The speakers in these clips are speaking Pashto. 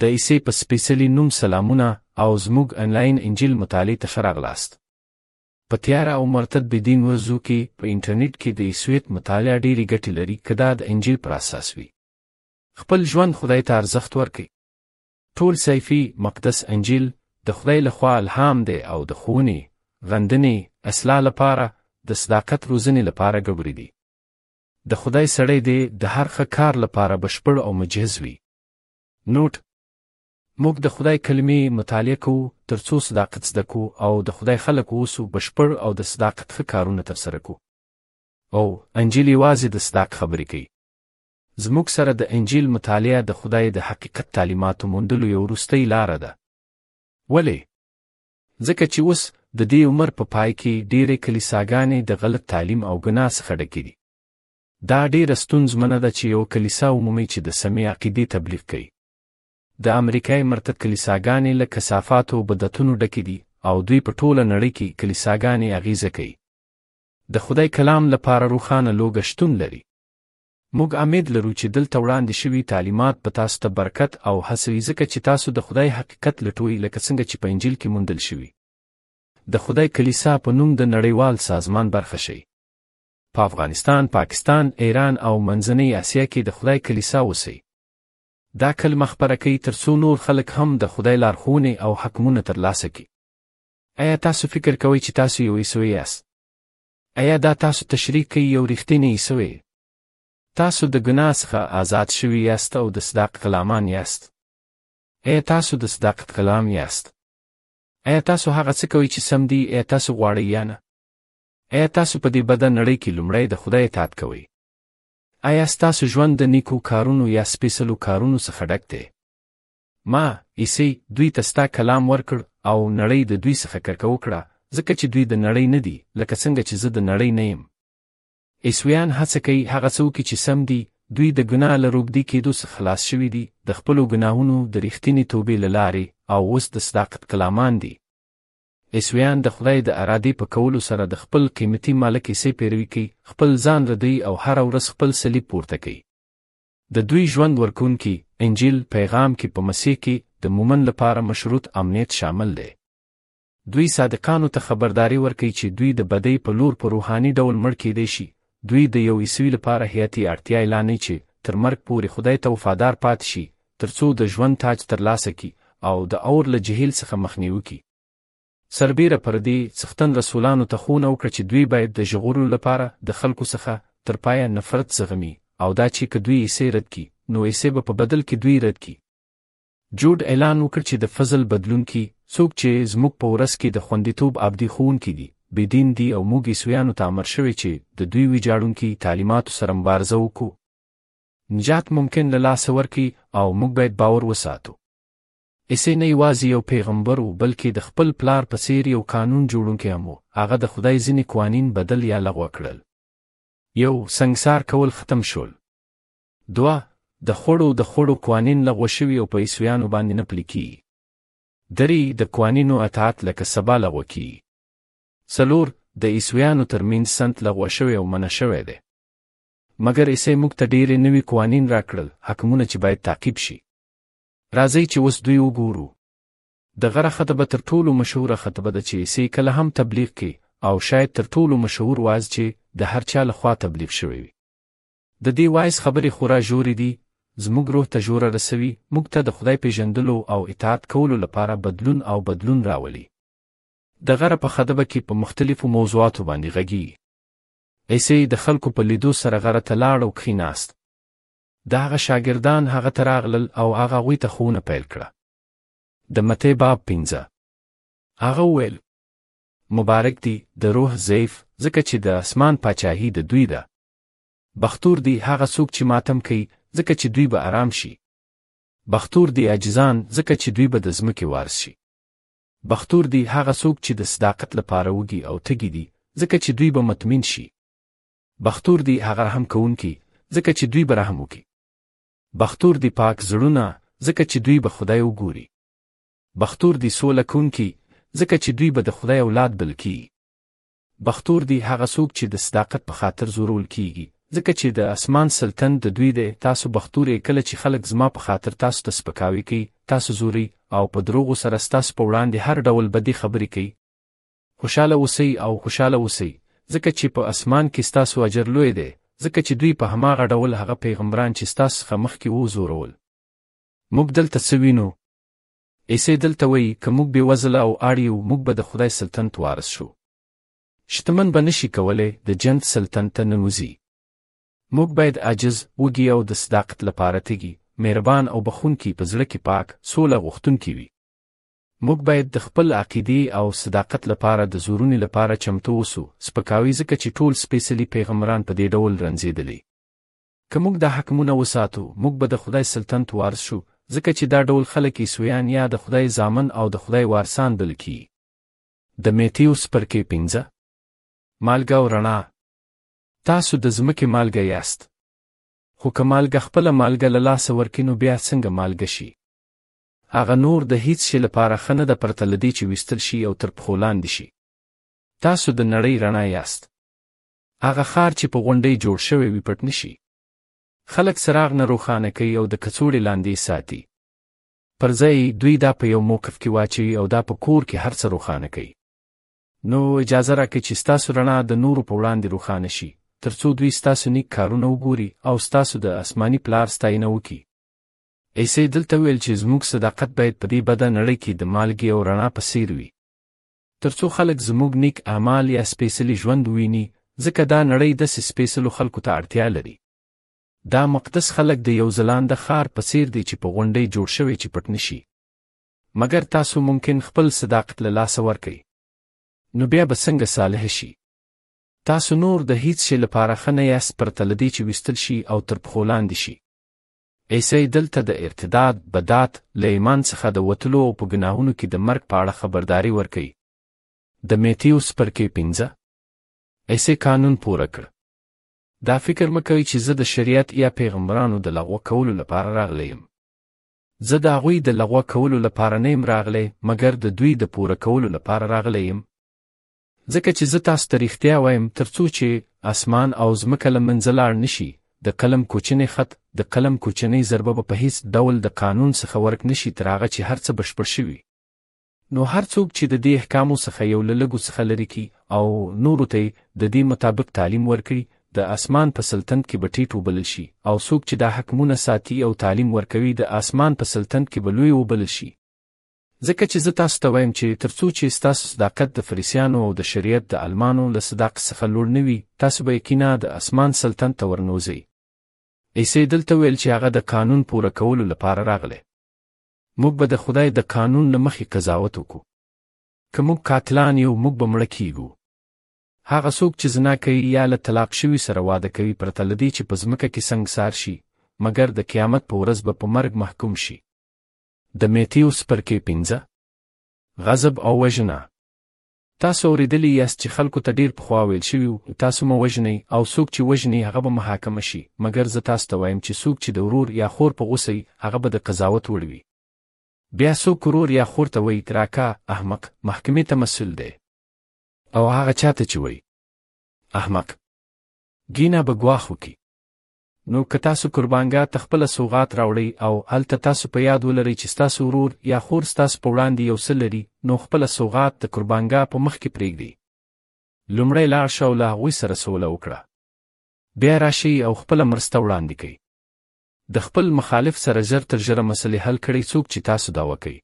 د عیسی په سپېڅلي نوم سلامونه او زموږ انلاین انجیل مطالعې ته ښه راغلاست. په تیاره او مرتد بدین ورځو کې په انټرنیټ کې د عیسویت مطالعه ډېرې ګټې لري که دا د انجیل پر اساس وي. خپل ژوند خدای ته ارزښت ورکړئ. ټول سیفي مقدس انجیل د خدای له خوا الهام دی او د ښوونې، غندنې، اصلاح لپاره، د صداقت روزنې لپاره ګبري دي. د خدای سړی دې د هر ښه کار لپاره بشپړ او مجهز وي. نوټ موږ د خدای کلمې مطالعه کوو تر څو صداقت زده کو او د خدای خلک اوسو بشپړ او د صداقت ښه کارونه ترسره کو او انجیل یوازې د صداق خبرې کوي زموږ سره د انجیل مطالعه د خدای د حقیقت تعلیماتو موندلو یو وروستۍ لاره ده ولې ځکه چې اوس د دې عمر په پای کې ډېرې کلیساګانې د غلط تعلیم او ګناه څخه ډکې دي دا ډیره ستونزمنه ده چې یو کلیسا ومومي چې د سمې عقیدې تبلیغ کوي. د امریکای مرتد کلیساګانې له کثافاتو او بدعتونو ډکې دي او دوی په ټوله نړۍ کې کلیساګانې اغیزه کوي. د خدای کلام لپاره روښانه لوګه شتون لري. موږ امید لرو چې دلته وړاندې شوي تعلیمات په تاسو ته برکت او هڅوي ځکه چې تاسو د خدای حقیقت لټوي لکه څنګه چې په انجیل کې موندل شوي. د خدای کلیسا په نوم د نړیوال سازمان برخه شئ. په افغانستان، پاکستان، ایران او منځنۍ اسیا کې د خدای کلیسا اوسئ. دا کلمه خپره کړئ تر څو نور خلک هم د خدای لارښوونې او حکمونه ترلاسه کړي. ایا تاسو فکر کوئ چې تاسو یو عیسوی یاست؟ ایا دا تاسو تشریح کوي یو رښتینی عیسوی؟ تاسو د ګناه څخه آزاد شوي یاست او د صداق غلامان یاست. ایا تاسو د صداق غلام یاست؟ ایا تاسو هغه څه کوئ چې سم دي ایا تاسو غواړئ یا نه؟ ایا تاسو په دې بده نړۍ کې لومړی د خدای اطاعت کوئ؟ آیا ستاسو ژوند د نیکو کارونو یا سپېڅلو کارونو څخه ډک دی؟ ما، عیسی، دوی ته ستا کلام ورکړ او نړۍ د دوی څخه کرکه وکړه، ځکه چې دوی د نړۍ نه دي، لکه څنګه چې زه د نړۍ نه یم. عیسویان هڅه کوي هغه څه وکړي چې سم دي، دوی د ګناه له روږدي کېدو څخه خلاص شوي دي، د خپلو ګناهونو د رښتینې توبې له لارې او اوس د صداقت کلامان دي. عیسویان د خدای د ارادې په کولو سره د خپل قیمتي مالک عیسی پیروي کوي، خپل ځان ردوي او هره ورځ خپل صلیب پورته کوي. د دوی ژوند ورکوونکي انجیل پیغام کې په مسیح کې د مومن لپاره مشروط امنیت شامل دی. دوی صادقانو ته خبرداری ورکوي چې دوی د بدۍ په لور په روحاني ډول مړ کېدای شي، دوی د یو عیسوي لپاره حیاتي اړتیا اعلانوي چې تر مرګ پورې خدای ته وفادار پاتې شي ترڅو د ژوند تاج ترلاسه کړي او د اور له جهیل څخه مخنیوي وکړي. سربېره پر دې، څښتن رسولانو ته ښوونه وکړه چې دوی باید د ژغورلو لپاره د خلکو څخه تر پایه نفرت زغمي او دا چې که دوی عیسی رد کړي، نو عیسی به په بدل کې دوی رد کړي. جوډ اعلان وکړ چې د فضل بدلونکي څوک چې زموږ په ورس کې د خوندیتوب ابدي ښوونکي دي بدین دي او موږ عیسویانو ته امر شوی چې د دوی ویجاړونکي تعلیماتو سره مبارزه وکړو نجات ممکن له لاسه ورکړي او موږ باید باور وساتو ایسې نه یوازې یو پیغمبر و بلکې د خپل پلار په څیر یو قانون جوړونکی هم و هغه د خدای ځینې قوانین بدل یا لغوه کړل یو سنګسار کول ختم شول دوه، د خوړو د خوړو قوانین لغوه شوي او په عیسویانو باندې نه پلي کیږي. درې، د قوانینو اطاعت لکه سبا لغوه کیږي. څلور، د عیسویانو ترمنځ سنت لغوه شوی او منع شوی دی. مګر عیسی موږ ته ډېرې نوي قوانین راکړل، حکمونه چې باید تعقیب شي. راځئ چې اوس دوی وګورو. د غره خطبه تر ټولو مشهوره خطبه ده چې عیسی کله هم تبلیغ کوي او شاید تر ټولو مشهور وعظ چې د هر چا له خوا تبلیغ شوی وي. د دې وایس خبرې خورا ژورې دي، زموږ روح ته ژوره رسوي، موږ ته د خدای پېژندلو او اطاعت کولو لپاره بدلون او بدلون راولي. د غره په خدبه کې په مختلفو موضوعاتو باندې غږېږي. عیسی د خلکو په لیدو سره غره ته لاړ او کښیناست. د هغه شاګردان هغه ته راغلل او هغه هغوی ته ښوونه پیل کړه. د متې باب پنځه هغه وویل مبارک دی د روح ضیف ځکه چې د اسمان پاچاهي د دوی ده. بختور دی هغه څوک چې ماتم کوي ځکه چې دوی به آرام شي بختور دی عاجزان ځکه چې دوی به د ځمکې وارث شي بختور دی هغه څوک چې د صداقت لپاره وږي او تږي دي ځکه چې دوی به مطمین شي بختور دی هغه رحم کوونکي ځکه چې دوی به رحم وکړي بختور دی پاک زړونه ځکه چې دوی به خدای وګوري بختور دی سوله کوونکي ځکه چې دوی به د خدای اولاد بل کیږي بختور دی هغه څوک چې د صداقت په خاطر زورول کیږي ځکه چې د اسمان سلطنت د دوی دی تاسو بختور یې کله چې خلک زما په خاطر تاسو ته سپکاوی کوي تاسو زوري او په دروغو سره ستاسو په وړاندې هر ډول بدې خبرې کوي خوشاله اوسئ او خوشاله اوسئ ځکه چې په اسمان کې ستاسو اجر لوی دی ځکه چې دوی په هماغه ډول هغه پیغمبران چې ستاسو څخه مخکې وو زورول موږ دلته څه وینو عیسی دلته وایي، که موږ بې وزله او اړ یو، موږ به د خدای سلطنت وارث شو. شتمن به نه شي کولی د جنت سلطنت ته ننوځي. موږ باید عاجز، وږي او د صداقت لپاره تږي، مهربان او بخښونکي، په زړه کې پاک، سوله غوښتونکي وي. موږ باید د خپل عقیدې او صداقت لپاره د زورونې لپاره چمتو اوسو، سپکاوی ځکه چې ټول سپېڅلي پیغمبران په دې ډول رنځېدلي. که موږ دا حکمونه وساتو، موږ به د خدای سلطنت وارث شو، ځکه چې دا ډول خلک عیسویان یا د خدای زامن او د خدای وارثان بلل کیږي. د متیو څپرکی پنځه، مالګه او رڼا، تاسو د ځمکې مالګه یاست. خو که مالګه خپله مالګه له لاسه ورکړي نو بیا څنګه مالګه شي؟ هغه نور د هیڅ شي لپاره ښه نه ده پرته له دې چې ویستل شي او تر پښو لاندې شي. تاسو د نړۍ رڼا یاست. هغه ښار چې په غونډۍ جوړ شوی وي پټ نه شي. خلک څراغ نه روښانه کوي او د کڅوړې لاندې ساتي. پر ځای دوی دا په یو موقف کې واچوي او دا په کور کې هر څه روښانه کوي. نو اجازه راکړئ چې ستاسو رڼا د نورو په وړاندې روښانه شي، ترڅو دوی ستاسو نیک کارونه وګوري او ستاسو د آسماني پلار ستاینه وکړي. عیسی دلته ویل چې زموږ صداقت باید په دې بده نړۍ کې د مالګې او رڼا په څیر وي. تر څو خلک زموږ نیک اعمال یا سپېڅلي ژوند وویني، ځکه دا نړۍ داسې سپېڅلو خلکو ته اړتیا لري. دا مقدس خلک د یو ځلانده ښار په څېر دی چې په غونډۍ جوړ شوی چې پټ نه شي. مګر تاسو ممکن خپل صداقت له لاسه ورکړئ. نو بیا به څنګه صالح شي؟ تاسو نور د هیڅ شي لپاره ښه نه یاست پرته له دې چې ویستل شي او تر پښو لاندې شي. عیسی دلته د ارتداد، بدعت، له ایمان څخه د وتلو او په ګناهونو کې د مرګ په اړه خبرداری ورکوي. د متیو څپرکی پنځه عیسی قانون پوره کړ. دا فکر مه کوئ چې زه د شریعت یا پیغمبرانو د لغوه کولو لپاره راغلی یم. زه د هغوی د لغوه کولو لپاره نه یم راغلی، مګر د دوی د پوره کولو لپاره راغلی یم. ځکه چې زه تاسو ته رښتیا وایم تر څو چې اسمان او ځمکه له منځه لاړ نه شي د قلم کوچنی خط د قلم کوچنۍ ضربه به په هیڅ ډول د قانون څخه ورک نه شي تر هغه چې هر څه بشپړ شوي نو هر څوک چې د دې احکامو څخه یو له لږو څخه لرې کړي او نورو ته د دې مطابق تعلیم ورکړي د اسمان په سلطنت کې به ټیټ وبلل شي او څوک چې دا حکمونه ساتي او تعلیم ورکوي د اسمان په سلطنت کې به لوی وبلل شي ځکه چې زه تاسو ته وایم چې تر څو چې ستاسو صداقت د فریسیانو او د شریعت د عالمانو له صداقت څخه لوړ نه وي، تاسو به یقینا د اسمان سلطنت ته ورنوځئ. عیسی دلته ویل چې هغه د قانون پوره کولو لپاره راغلی. موږ به د خدای د قانون له مخې قضاوت وکړو. که موږ قاتلان یو، موږ به مړه کیږو. هغه څوک چې زنا کوي یا له طلاق شوي سره واده کوي پرته له دې چې په ځمکه کې سنګسار شي، مګر د قیامت په ورځ به په مرګ محکوم شي. د میتیو سپرکې پنځه غضب او وژنه تاسو اوریدلی یاست چې خلکو ته ډیر پخوا ویل شوي تاسو مو وژنئ او څوک چې وژني هغه به محاکمه شي مګر زه تاسو ته وایم چې څوک چې د ورور یا خور په غوسه هغه به د قضاوت وړ وي بیا څوک ورور یا خور ته وایي راکا احمق محکمې ته مسول دی او هغه چاته چې وایي احمق ګینا به ګواښ وکړي نو که تاسو قربانګاه ته خپله سوغات راوړئ او هلته تاسو په یاد ولرئ چې ستاسو ورور یا خور ستاسو په وړاندې یو څه لري، نو خپله سوغات د قربانګاه په مخکې پرېږدئ. لومړی لاړ شه او له هغوی سره سوله وکړه. بیا راشئ او خپله مرسته وړاندې کړئ. د خپل مخالف سره ژر تر ژره مسلې حل کړئ څوک چې تاسو دعوه کوي.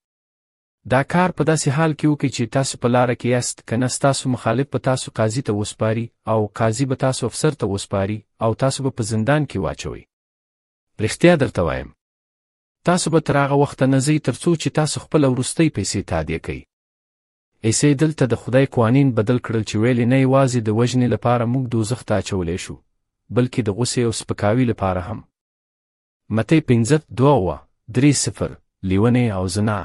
دا کار په داسې حال کې وکړئ چې تاسو په لاره کې یاست، که نه ستاسو مخالف به تاسو قاضي ته وسپاري او قاضي به تاسو افسر ته وسپاري او تاسو به په زندان کې واچوي. رښتیا درته وایم، تاسو به تر هغه وخته نه ځئ تر څو چې تاسو خپله وروستۍ پیسې تادیه کړئ. عیسی دلته د خدای قوانین بدل کړل چې ویلې نه یوازې د وژنې لپاره موږ دوزخ ته اچولی شو، بلکې د غوسې او سپکاوي لپاره هم. متي پنځه دوه اوه درې صفر لیونی او زنا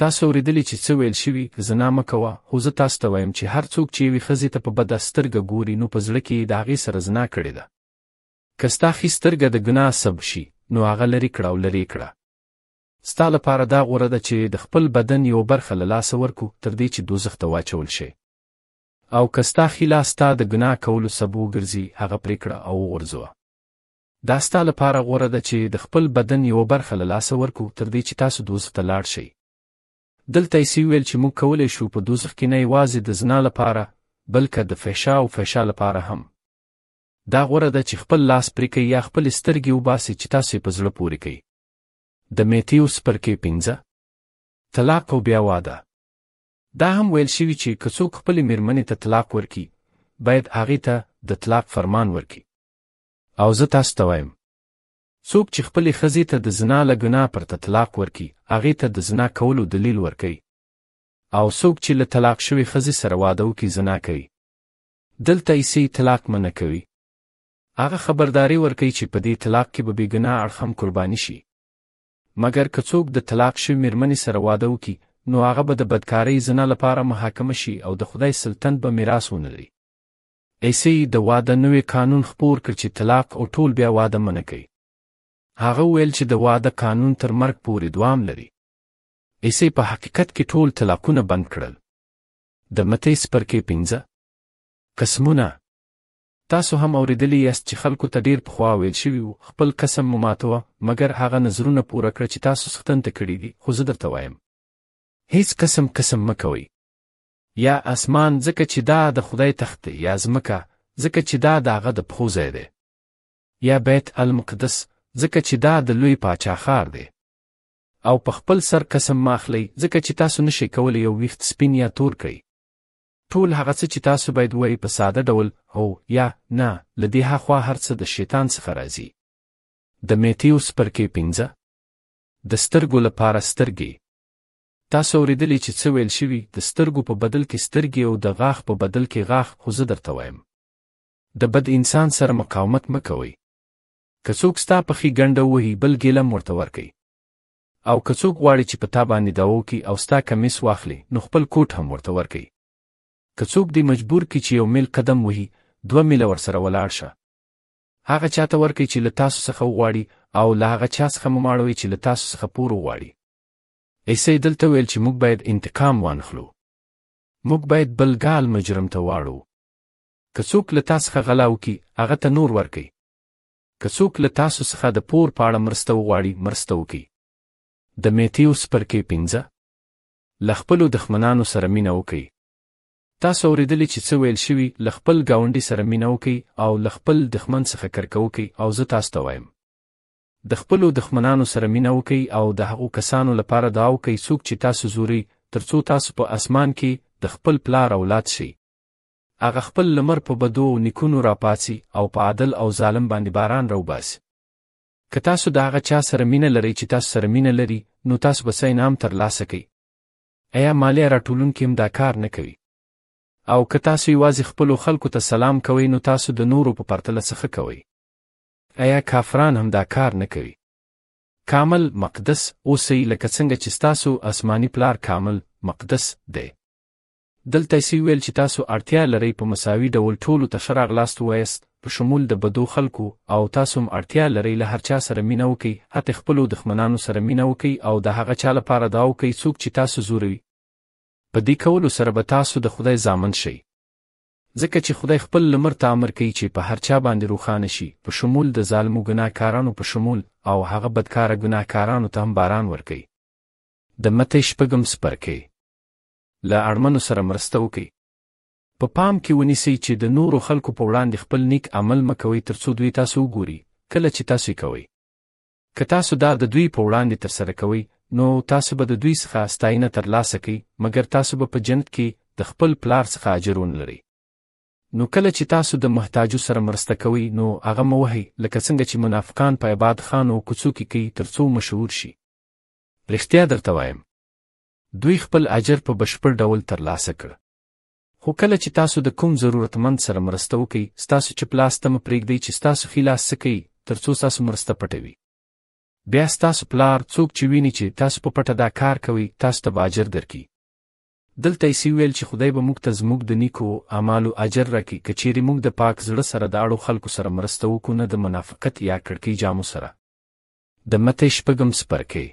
تاسو اورېدلي چې څه ویل شوي زنا مه کوه خو زه تاسو ته وایم چې هر څوک چې یوې ښځې ته په بده سترګه ګوري نو په زړه کې یې د هغې سره زنا کړې ده که ستا ښي سترګه د ګناه سب شي نو هغه لرې کړه او لرې کړه ستا لپاره دا غوره ده چې د خپل بدن یو برخه له لاسه ورکو تر دې چې دوزخ ته واچول شي او که ستا ښي لاس ستا د ګناه کولو سب وګرځي هغه پرې کړه او وغورځوه دا ستا لپاره غوره ده چې د خپل بدن یوه برخه له لاسه ورکو تر دې چې تاسو دوزخ ته لاړ شئ. دلته یې ویل چې موږ کولی شو په دوزخ کې نه یوازې د زنا لپاره بلکې د فحشا او فحشا لپاره هم دا غوره ده چې خپل لاس پرې کوي یا خپلې سترګې وباسي چې تاسو یې په زړه پورې کوي. د میتیو سپرکې پنځه طلاق او بیا واده دا هم ویل شوي چې که څوک خپلې میرمنې ته طلاق ورکي باید هغې ته د طلاق فرمان ورکي. او زه تاسو ته وایم څوک چې خپلې ښځې ته د زنا له ګناه پرته طلاق ورکي هغې ته د زنا کولو دلیل ورکوي او څوک چې له طلاق شوې ښځې سره واده وکړي زنا کوي دلته عیسی طلاق منع کوي هغه خبرداری ورکوي چې په دې طلاق کې به بېګناه اړخ هم قرباني شي مګر که څوک د طلاق شوې میرمنې سره واده وکړي نو هغه به د بدکارۍ زنا لپاره محاکمه شي او د خدای سلطنت به میراث ونه لري ایسي د واده نوې قانون خپور کړ چې طلاق او ټول بیا واده منع کوي. هغه ویل چې د واده قانون تر مرګ پورې دوام لري. ایسي په حقیقت کې ټول طلاقونه بند کړل. د متې سپرکې پنځه قسمونه تاسو هم اوریدلی یاست چې خلکو ته ډیر پخوا ویل شوي وو خپل قسم مو ماتوه مګر هغه نظرونه پوره کړه چې تاسو څښتن ته کړي دي خو زه درته وایم هیڅ قسم قسم مه کوئ یا اسمان ځکه چې دا د خدای تخت دی یا ځمکه ځکه چې دا د هغه د پښو ځای دی یا بیت المقدس ځکه چې دا د لوی پاچا ښار دی او په خپل سر قسم ماخلی ځکه چې تاسو نشئ کولی یو ویښت سپین یا تور کړئ ټول هغه څه چې تاسو باید وایي په ساده ډول هو یا نه له دې هاخوا هر څه د شیطان څخه راځي د میتیو سپرکې پنځه د سترګو لپاره سترګې تاسو اورېدلي چې څه ویل شوي، د سترګو په بدل کې سترګې او د غاښ په بدل کې غاښ، خو زه درته وایم. د بد انسان سره مقاومت مه کوئ. که څوک ستا پښې ګنډه ووهي، بل ګیلم ورته ورکړئ. او که څوک غواړي چې په تا باندې دعوا وکړي او ستا کمیس واخلي، نو خپل کوټ هم ورته ورکړئ. که څوک دې مجبور کړي چې یو میل قدم ووهي، دوه میله ورسره ولاړ شه. هغه چا ته ورکړئ چې له تاسو څخه وغواړي او له هغه چا څخه مه ماړوئ چې له تاسو څخه پور وغواړي. ایسې دلته ویل چې موږ باید انتقام وانخلو موږ باید بل ګال مجرم ته واړو که څوک له تاسو څخه غلا وکړي هغه ته نور ورکړي که څوک له تاسو څخه د پور په اړه مرسته وغواړي مرسته وکړي د میتیو سپرکې پنځه له خپلو دښمنانو سره مینه وکړي تاسو اورېدلې چې څه ویل شوي له خپل ګاونډي سره مینه وکړي او له خپل دښمن څخه کرکه وکړي او زه تاسو ته وایم د خپلو دښمنانو سره مینه وکئ او د هغو کسانو لپاره دعا وکئ څوک چې تاسو ځوري، ترڅو تاسو په اسمان کې د خپل پلار اولاد شئ. هغه خپل لمر په بدو او نیکونو راپاڅي او په عادل او ظالم باندې باران راوباسي. که تاسو د هغه چا سره مینه لرئ چې تاسو سره مینه لري، نو تاسو به څه انعام ترلاسه کړئ؟ ایا مالیه راټولونکي هم دا کار نه کوي؟ او که تاسو یوازې خپلو خلکو ته سلام کوئ، نو تاسو د نورو په پرتله څه ښه کوئ؟ ایا کافران هم دا کار نه کوي کامل مقدس اوسئ لکه څنګه چې ستاسو آسماني پلار کامل مقدس دی دلته یې ویل چې تاسو اړتیا لرئ په مساوي ډول ټولو ته ښه راغلاست ووایاست په شمول د بدو خلکو او تاسو هم اړتیا لرئ له هر چا سره مینه وکړئ حتی خپلو دښمنانو سره مینه وکړئ او د هغه چا لپاره دعا وکړئ څوک چې تاسو زوروي په دې کولو سره به تاسو د خدای زامن شئ ځکه چې خدای خپل لمر ته امر کوي چې په هر چا باندې روښانه شي، په شمول د ظالمو ګناه کارانو په شمول، او هغه بدکاره ګناه کارانو ته هم باران ورکوي. د متی شپږم څپرکی. له اړمنو سره مرسته وکړئ. په پام کې ونیسئ چې د نورو خلکو په وړاندې خپل نیک عمل مه کوئ ترڅو دوی تاسو وګوري، کله چې تاسو یې کوئ. که تاسو دا د دوی په وړاندې ترسره کوئ، نو تاسو به د دوی څخه ستاینه تر لاسه کړئ، مګر تاسو به په جنت کې د خپل پلار څخه اجر ونه لرئ. نو کله چې تاسو د محتاجو سره مرسته کوئ، نو هغه مه وهئ، لکه څنګه چې منافقان په عباد خانو کوڅو کې کوي تر څو مشهور شي. رښتیا درته وایم، دوی خپل اجر په بشپړ ډول تر لاسه کړ. خو کله چې تاسو د کوم ضرورتمند سره مرسته وکړئ ستاسو چپ لاس ته مه پرېږدئ چې ستاسو ښي لاس څه کوي تر څو ستاسو مرسته پټه وي بیا ستاسو پلار څوک چې ویني چې تاسو په پټه دا کار کوئ تاسو ته به اجر درکړي دلته یې ویل چې خدای به موږ ته زموږ د نیکو اعمالو اجر راکړي که چیرې موږ د پاک زړه سره د اړو خلکو سره مرسته وکړو نه د منافقت یا کړکۍ جامو سره د متې شپږم سپرکې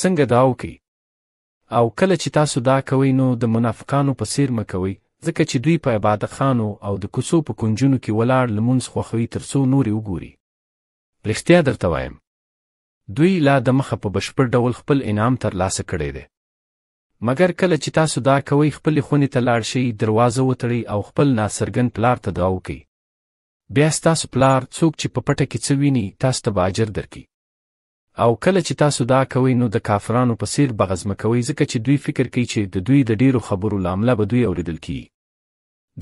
څنګه دا وکړي او کله چې تاسو دا کوئ نو د منافقانو په څېر مه کوئ، ځکه چې دوی په عبادت خانو او د کوڅو په کونجونو کې ولاړ لمونځ خوښوي تر څو نور یې وګوري. رښتیا درته وایم، دوی لا دمخه په بشپړ ډول خپل انعام تر لاسه کړی دی. مګر کله چې تاسو دا کوئ خپلې خونې ته لاړ شئ، دروازه وتړئ او خپل ناڅرګند پلار ته دعا وکړئ. بیا ستاسو پلار، څوک چې په پټه کې څه ویني، تاسو ته به اجر درکړي. او کله چې تاسو دا کوئ نو د کافرانو په څیر بغزمه کوئ ځکه چې دوی فکر کوي چې د دوی د ډیرو خبرو لامله به دوی اوریدل کیږي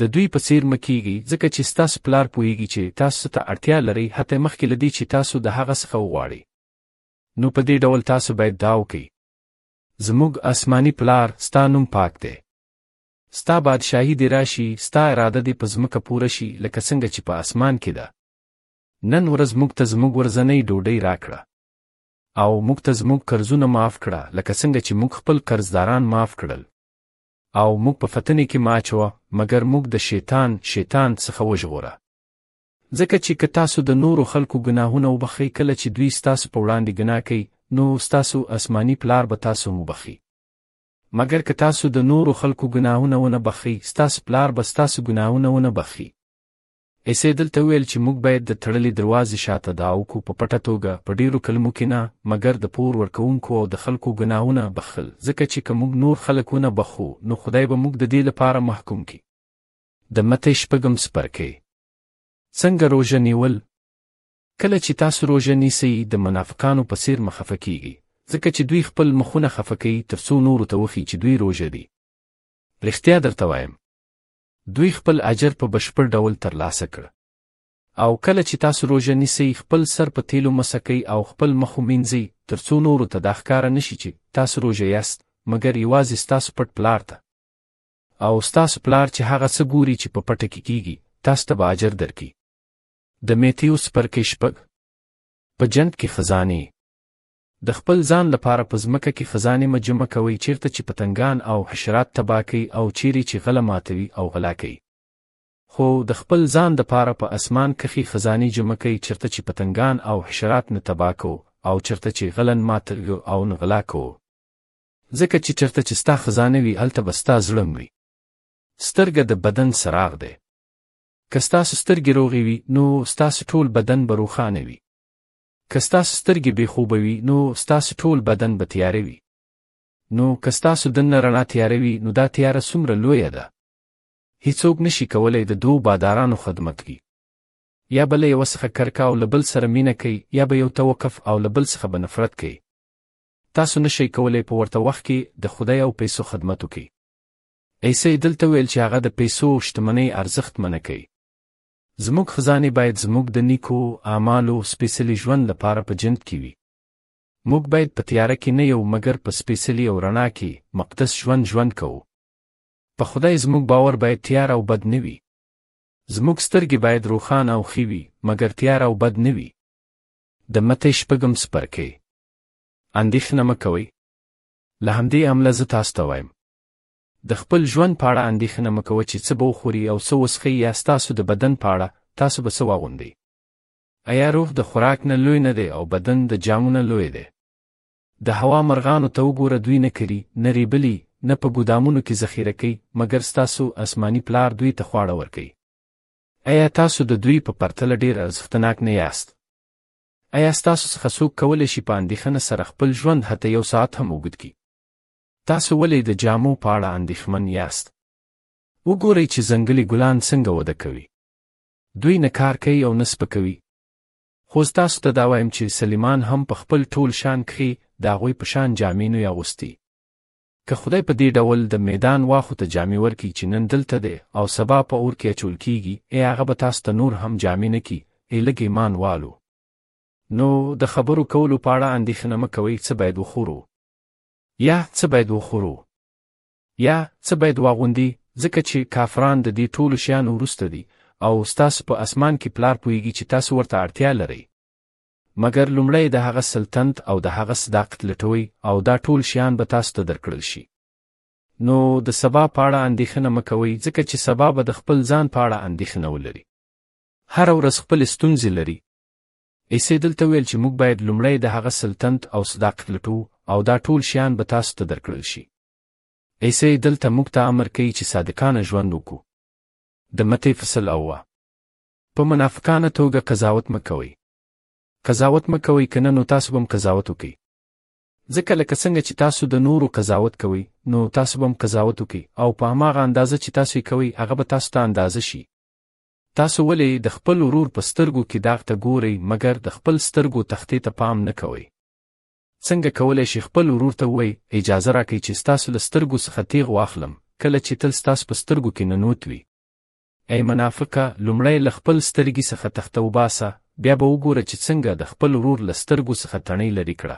د دوی په څیر مکیږي ځکه چې ستاسو پلار پوهیږي چې تاسو ته اړتیا لرئ حتی مخکې لدی چې تاسو د هغه څخه وغواړئ نو په دې ډول تاسو باید دا وکړئ زموږ آسماني پلار ستا نوم پاک دی ستا بادشاهي دې راشي ستا اراده دې په ځمکه پوره شي لکه څنګه چې په آسمان کې ده نن ورځ موږ ته زموږ ورځنۍ ډوډۍ راکړه او موږ ته زموږ قرضونه معاف کړه لکه څنګه چې موږ خپل قرضداران معاف کړل او موږ په فتنې کې ماچوه مګر موږ د شیطان شیطان څخه وژغوره ځکه چې که تاسو د نورو خلکو ګناهونه وبخښئ کله چې دوی ستاسو په وړاندې ګناه کوي نو ستاسو اسماني پلار به تاسو هم وبخښي مګر که تاسو د نورو خلکو ګناهونه ونه بخښئ ستاسو پلار به ستاسو ګناهونه ونه بخښي ایسې دلته ویل چې موږ باید د تړلې دروازې شاته دا وکړو په پټه توګه په ډیرو کلمو کې نه مګر د پور ورکوونکو او د خلکو ګناهونه بخښل ځکه چې که موږ نور خلک ونه بخښو نو خدای به موږ د دې لپاره محکوم کړي د متې شپږم څپرکی څنګه روژه نیول کله چې تاسو روژه نیسئ د منافقانو په څیر مه خفه کیږئ ځکه چې دوی خپل مخونه خفه کوي تر څو نورو ته وښي چې دوی روژه دي رښتیا درته وایم دوی خپل اجر په بشپړ ډول ترلاسه کړ او کله چې تاسو روژه نیسئ خپل سر په تیلو مسکئ او خپل مخ ومینځئ تر څو نورو ته دا ښکاره نشي چې تاسو روژه یاست مګر یوازې ستاسو پټ پلار ته او ستاسو پلار چې هغه څه ګوري چې په پټه کې کیږي تاسو ته به اجر درکړي د میتیو څپرکی شپږ په جنت کې خزانې د خپل ځان لپاره په ځمکه کې خزانې مه جمع کوئ چیرته چې پتنګان او حشرات تباه کوي او چیرې چې غله ماتوي او غلا کوي خو د خپل ځان د پاره په اسمان کښې خزانې جمع کوي چرته چې پتنګان او حشرات نه تباه کو او چرته چې غلن ماتوي او نه غلا کو ځکه چې چرته چې ستا خزانه وي هلته به ستا زړه وي سترګه د بدن سراغ دی که ستاسو سترګې روغې وي نو ستاسو ټول بدن به روښانه وي که ستاسو سترګې بې خوبه وي نو ستاسو ټول بدن به تیاره وي نو که ستاسو دننه رڼا تیاره وي نو دا تیاره څومره لویه ده هیڅوک نشي کولی د دوو بادارانو خدمت وي یا به له یوه څخه کرکه او له بل سره مینه کوي یا به یو ته وقف او له بل څخه به نفرت کوي تاسو نشئ کولی په ورته وخت کې د خدای او پیسو خدمت وکړي عیسی دلته ویل چې هغه د پیسو او شتمنۍ ارزښت منع کوي زموږ خزانې باید زموږ د نیکو اعمالو سپېڅلي ژوند لپاره په جنت کې وي. موږ باید په تیاره کې نه یو مګر په سپېڅلي او رڼا کې مقدس ژوند ژوند کوو. په خدای زموږ باور باید تیاره او بد نه وي. زموږ سترګې باید روښانه او ښې وي مګر تیاره او بد نه وي. د متې شپږم څپرکی اندېښنه مه کوئ له همدې امله زه تاسو ته وایم د خپل ژوند په اړه اندېښنه مه کوه چې څه به وخوري او څه وڅښي یا ستاسو د بدن په اړه، تاسو به څه واغوندئ. ایا روح د خوراک نه لوی نه دی او بدن د جامو نه لوی دی؟ د هوا مرغانو ته وګوره، دوی نه کري، نه رېبلي، نه په ګودامونو کې ذخیره کوي، مګر ستاسو اسماني پلار دوی ته خواړه ورکوي. ایا تاسو د دوی په پرتله ډېر ارزښتناک نه یاست؟ ایا ستاسو څخه څوک کولی شي په اندېښنه سره خپل ژوند حتی یو ساعت هم اوږد کړي؟ تاسو ولې د جامو په اړه اندېښمن یاست؟ وګورئ چې ځنګلي ګلان څنګه وده کوي. دوی نه کار کوي او نه سپکوي. خو زه تاسو ته دا وایم چې سلیمان هم په خپل ټول شان کښې د هغوی په شان جامې نه اغوستي. که خدای په دې ډول د میدان واښو ته جامې ورکړي چې نن دلته دی او سبا په اور کې اچول کېږي، ای هغه به تاسو ته نور هم جامې نه کړي، ای لږ ایمان والو! نو د خبرو کولو په اړه اندېښنه مه کوئ څه باید وخورو؟ یا څه باید وخورو یا څه باید واغوندي ځکه چې کافران د دې ټولو شیانو وروسته دي او ستاسو په اسمان کې پلار پوهیږي چې تاسو ورته اړتیا لرئ مګر لومړی د هغه سلطنت او د هغه صداقت لټوي او دا ټول شیان به تاسو ته درکړل شي نو د سبا پاړه اندېښنه مکوئ ځکه چې سبا به د خپل ځان پاړه اندېښنه ولري هر ورځ خپل ستونزې لري عیسی دلته ویل چې موږ باید لومړی د هغه سلطنت او صداقت لټو او دا ټول شیان به تاسو ته درکړل شي. عیسی دلته موږ ته امر کوي چې صادقانه ژوند وکړو. د متې فصل اوه په منافقانه توګه قضاوت مه کوئ. قضاوت مه کوئ که نه نو تاسو به هم قضاوت وکړئ. ځکه لکه څنګه چې تاسو د نورو قضاوت کوئ نو تاسو به هم قضاوت وکړئ او په هماغه اندازه چې تاسو یې کوئ هغه به تاسو ته اندازه شي تاسو ولې د خپل ورور په سترګو کې داغ ته ګورئ مګر د خپل سترګو تختې ته پام نه کوئ؟ څنګه کولای شي خپل ورور ته ووایي اجازه راکړئ چې ستاسو له سترګو څخه تیغ واخلم کله چې تل ستاسو په سترګو کې ننوت وي؟ ای منافقه لومړی له خپل سترګي څخه تخته وباسه بیا به وګوره چې څنګه د خپل ورور له سترګو څخه تڼۍ لرې کړه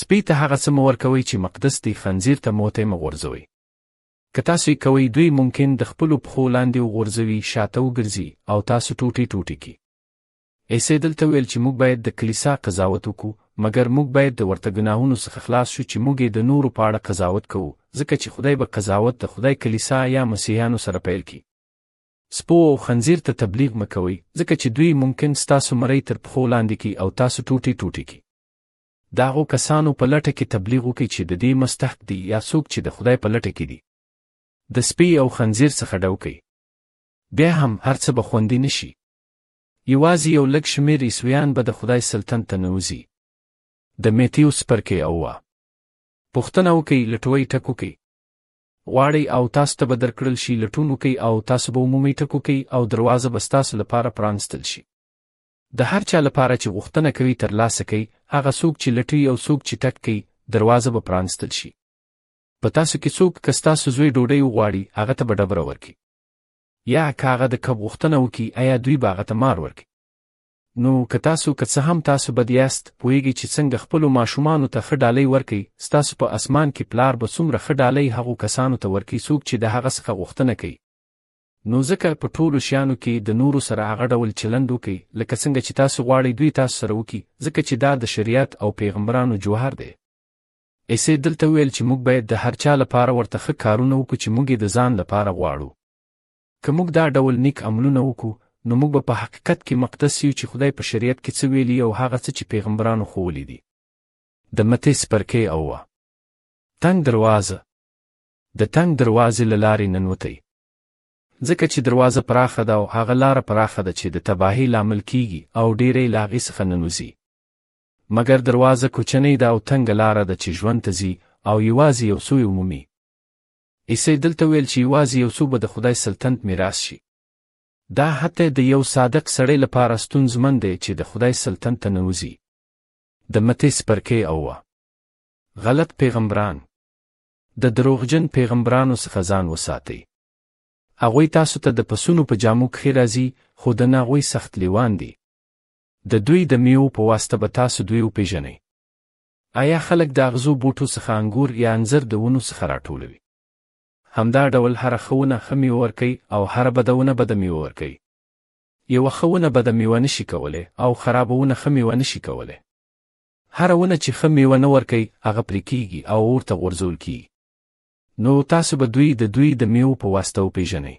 سپی ته هغه څه مه ورکوئ چې مقدس دی خنزیر ته موتی مه غورځوئ که تاسو یې کوئ دوی ممکن د خپلو پښو لاندې وغورځوي شاته وګرځي او تاسو ټوټې ټوټې کړي ایسې دلته ویل چې موږ باید د کلیسا قضاوت وکړو مګر موږ باید د ورته ګناهونو څخه خلاص شو چې موږ یې د نورو په اړه قضاوت کوو ځکه چې خدای به قضاوت د خدای کلیسا یا مسیحیانو سره پیل کړي سپو او خنزیر ته تبلیغ مکوئ ځکه چې دوی ممکن ستاسو مرۍ تر پښو لاندې کړي او تاسو ټوټې ټوټې کړي د هغو کسانو په لټه کې تبلیغ وکړي چې د دې مستحق دي یا څوک چې د خدای په لټه کې دي د سپي او خنزیر څخه ډو کوي بیا هم هر څه به خوندي نه شي یوازې یو لږ شمېر عیسویان به د خدای سلطن ته نوځي د میتیو سپرکې او وا پوښتنه وکړئ لټوي ټکو کوي غواړئ او تاسو ته به درکړل شي لټون وکړئ او تاسو به عمومي ټکو کوي او دروازه به ستاسو لپاره پرانستل شي د هر چا لپاره چې غوښتنه کوي تر لاسه کوي، هغه څوک چې لټوي او څوک چې ټک کوي، دروازه به پرانستل شي. په تاسو کې څوک که ستاسو زوی ډوډۍ وغواړي، هغه ته به ډبره ورکړي؟ یا که هغه د کب غوښتنه وکړي، ایا دوی به هغه ته مار ورکړي؟ نو که تاسو که څه هم تاسو بد یاست، پوهېږئ چې څنګه خپلو ماشومانو ته ښه ډالۍ ورکړئ، ستاسو په اسمان کې پلار به څومره ښه ډالۍ هغو کسانو ته ورکړي څوک چې د هغه څخه غوښتنه کوي. نو ځکه په ټولو شیانو کې د نورو سره هغه ډول چلند وکړئ لکه څنګه چې تاسو غواړئ دوی تاسو سره وکړي ځکه چې دا د شریعت او پیغمبرانو جوهر دی. عیسی دلته ویل چې موږ باید د هر چا لپاره ورته ښه کارونه وکړو چې موږ یې د ځان لپاره غواړو. که موږ دا ډول نیک عملونه وکړو نو موږ به په حقیقت کې مقدس یو چې خدای په شریعت کې څه ویلي او هغه څه چې پیغمبرانو ښوولي دي. د متې څپرکی اووه. تنګ دروازه د تنګ دروازې له لارې ننوتی. ځکه چې دروازه پراخه ده او هغه لاره پراخه ده چې د تباهۍ لامل کیږي او ډیری له هغې څخه ننوځي. مګر دروازه کوچنۍ ده او تنګه لاره ده چې ژوند ته ځي او یوازې یو څو یې ومومي. عیسی دلته ویل چې یوازې یو څو به د خدای سلطنت میراث شي. دا حتی د یو صادق سړی لپاره ستونزمن دی چې د خدای سلطنت ته ننوځي. د متې سپرکې او غلط پیغمبران د دروغجن پیغمبرانو څخه ځان وساتئ. هغوی تاسو ته د پسونو په جامو کښې راځي، خو د هغوی سخت لیوان دي. د دوی د میوو په واسطه به تاسو دوی وپېژنئ. ایا خلک د اغزو بوټو څخه انګور یا انځر د ونو څخه راټولوي؟ همدا ډول هره ښه ونه ښه میوه ورکوي او هره بده ونه بده میوه ورکوي. یوه ښه ونه بده میوه نشي کولی او خرابه ونه ښه میوه نشي کولی. هره ونه چې ښه میوه نه ورکوي هغه پرې کیږي او اور ته غورځول کیږي. نو تاسو به دوی د دوی د میوو په واسطه وپیژنئ.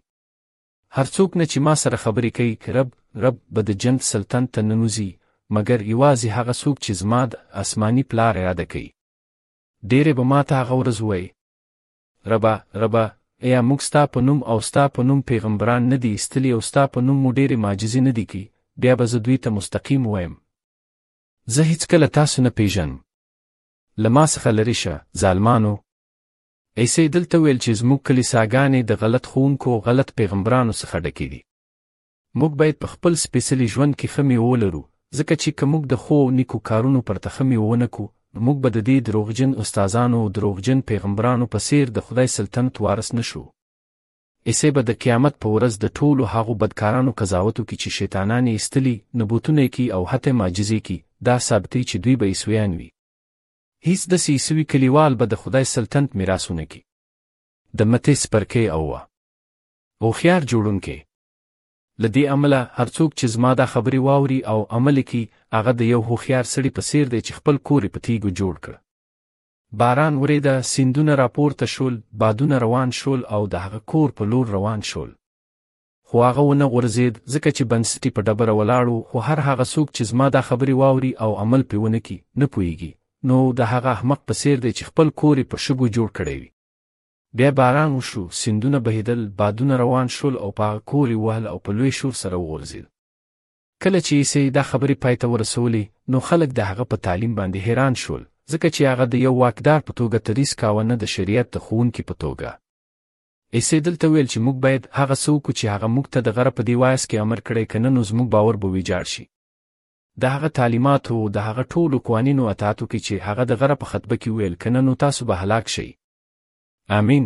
هر څوک نه چې ما سره خبرې کوي رب رب به د جنت سلطنت ته ننوځي مګر یوازې هغه څوک چې زما د آسماني پلار اراده کوي. ډېری به ما ته هغه ورځ ووایي ربه ربه ایا موږ ستا په نوم او ستا په نوم پیغمبران نه دي ایستلي او ستا په نوم مو ډېرې معجزې نه دي کړي بیا به زه دوی ته مستقیم وایم زه هیڅکله تاسو نه پیژنم. له ما څخه لرې شه، ظالمانو! عیسی دلته ویل چې زموږ کلیساګانې د غلط ښوونکو او غلط پیغمبرانو څخه ډکې دي. موږ باید په خپل سپېڅلي ژوند کې ښه میوه ولرو، ځکه چې که موږ د ښو او نیکو کارونو پرته ښه میوه ونه کړو، نو موږ به د دې دروغجن استادانو او دروغجن پیغمبرانو په څېر د خدای سلطنت وارث نه شو. ایسه به د قیامت په ورځ د ټولو هغو بدکارانو قضاوتو کی چې شیطانان یې استلی، نبوتونه کی او حتی معجزې کی، دا ثابتوي چې دوی به عیسویان وي. هیڅ داسې عیسوي کلیوال به د خدای سلطنت میراث ونه کړي. د متې څپرکی اووه. هوښیار جوړونکی له دې امله هر څوک چې زما دا خبرې واوري او عمل یې کړي، هغه د یو هوښیار سړي په څېر دی چې خپل کور یې په تیږو جوړ کړ. باران ورېده، سیندونه راپورته شول، بادونه روان شول او د هغه کور په لور روان شول. خو هغه ونه غورځېد، ځکه چې بنسټي په ډبره ولاړ و، خو هر هغه څوک چې زما دا خبرې واوري او عمل پرې ونه کړي، نه پوهېږي، نو د هغه احمق په څېر دی چې خپل کور یې په شګو جوړ کړی وي. بیا باران وشو، سیندونه بهېدل، بادونه روان شول او په هغه کور یې ووهل او په لوی شور سره وغورځېد. کله چې عیسی دا خبرې پای ته ورسولې، نو خلک د هغه په تعلیم باندې حیران شول، ځکه چې هغه د یو واکدار په توګه تریس کاوه نه د شریعت د ښوونکي په توګه. عیسی دلته ویل چې موږ باید هغه څه وکړو چې هغه موږ ته د غره په دیواس کې امر کړی که نه نو زموږ باور به ویجاړ شي. د هغه تعلیماتو او د هغه ټولو قوانینو اطاعت وکړئ چې هغه د غره په خطبه کې ویل که نه نو تاسو به هلاک شئ. آمین.